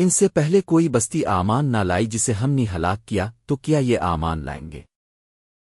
ان سے پہلے کوئی بستی آمان نہ لائی جسے ہم نے ہلاک کیا، تو کیا یہ آمان لائیں گے؟